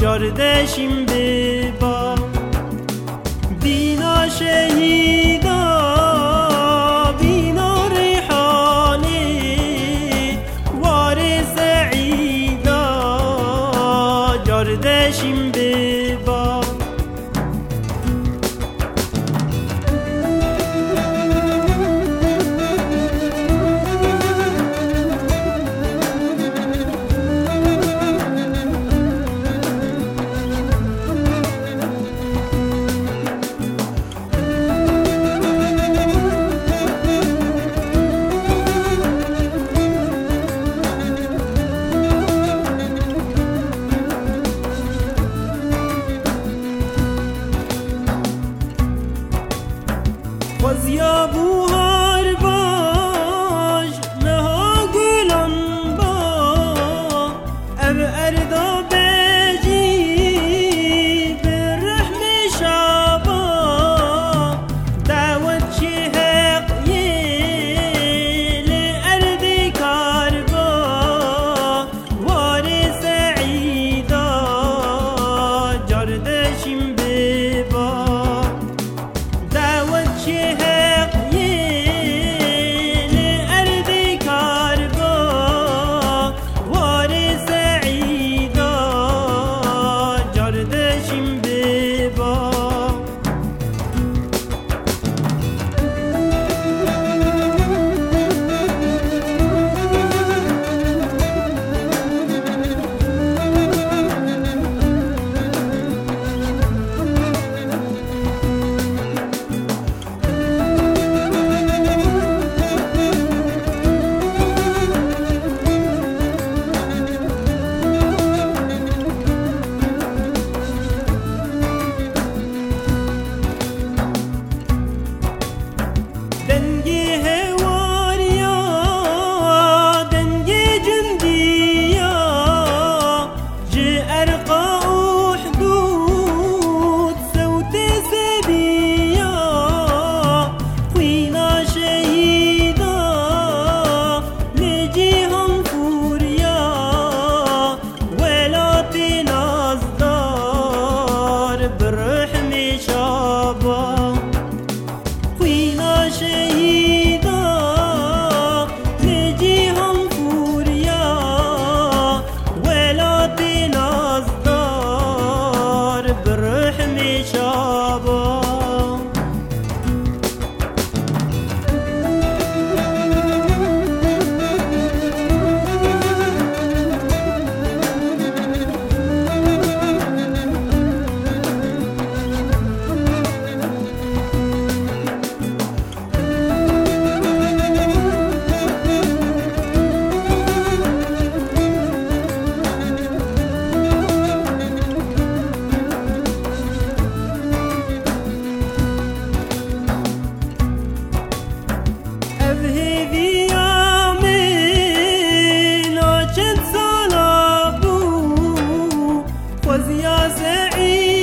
kardeşim bir bak. Bina şehida Bina reyhani Var seida Kardeşim bir سعيد